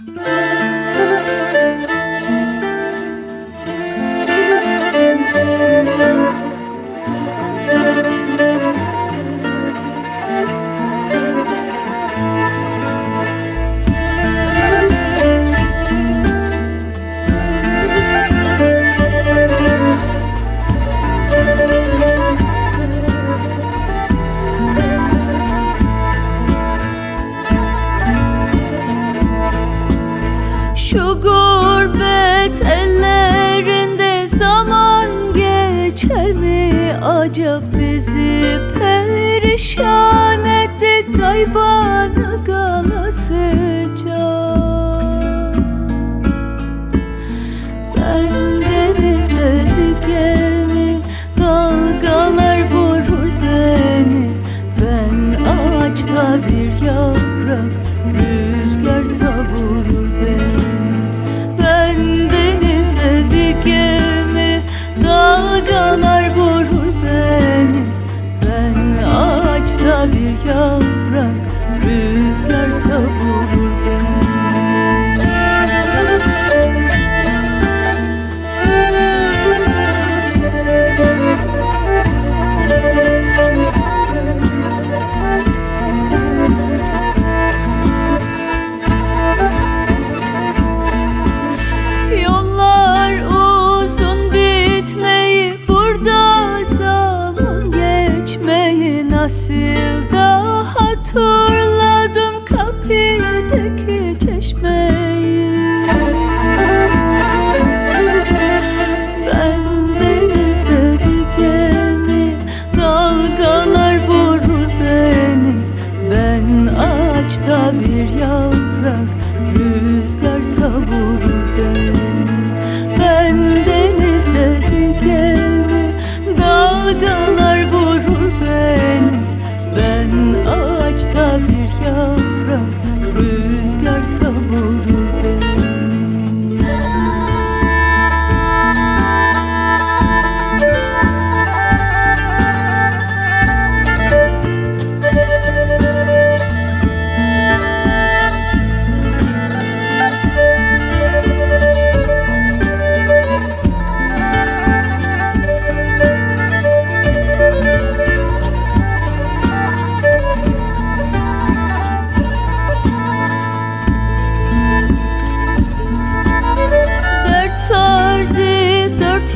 Bye. Gurbet ellerinde zaman geçer mi? Acaba bizi perişan etti kaybana kalasıca Ben denizde bir gemi dalgalar vurur beni. Ben ağaçta bir yaprak rüzgar savurur Rüzgar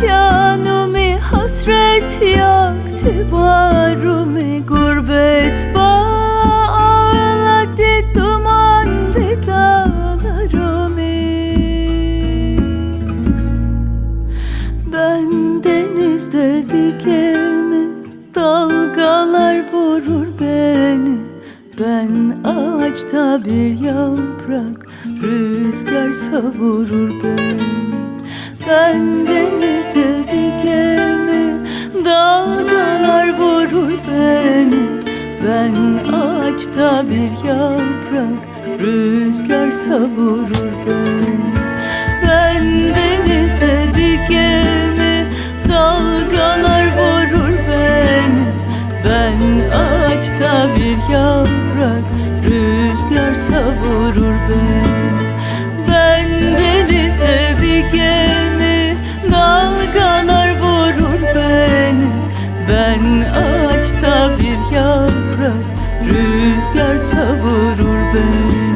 yanımı Hasret yaktı barımı Gurbet bağı ağladı Dumanlı dağlarımı. Ben denizde bir gemi Dalgalar vurur beni. Ben ağaçta bir yaprak Rüzgar savurur beni Ben denizde gemi Dalgalar vurur beni. Ben ağaçta bir yaprak Rüzgar savurur beni Ben ağaçta bir yaprak Rüzgar savurur beni